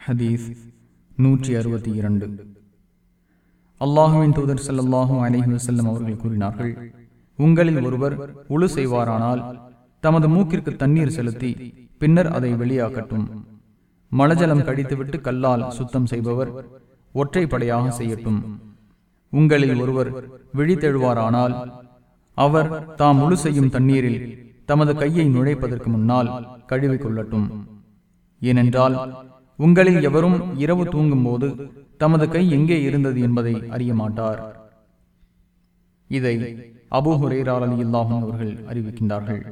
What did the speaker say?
ஹதீஸ் நூற்றி அறுபத்தி இரண்டு. அல்லாஹுவின் தூதர் ஸல்லல்லாஹு அலைஹி வஸல்லம் அவர்கள் கூறினார்கள் உங்களில் ஒருவர் உழு செய்வாரானால் தமது மூக்கிற்கு தண்ணீர் செலுத்தி பின்னர் அதை வெளியாக்கட்டும். மலஜலம் கடித்துவிட்டு கல்லால் சுத்தம் செய்பவர் ஒற்றைப்படையாக செய்யட்டும். உங்களில் ஒருவர் விழித்தெழுவாரானால் அவர் தாம் முழு செய்யும் தண்ணீரில் தமது கையை நுழைப்பதற்கு முன்னால் கழுவிக் கொள்ளட்டும். ஏனென்றால் உங்களில் எவரும் இரவு தூங்கும் போது தமது கை எங்கே இருந்தது என்பதை அறிய மாட்டார் இதை அபூ ஹுரேரா அவர்கள் அறிவிக்கின்றார்கள்.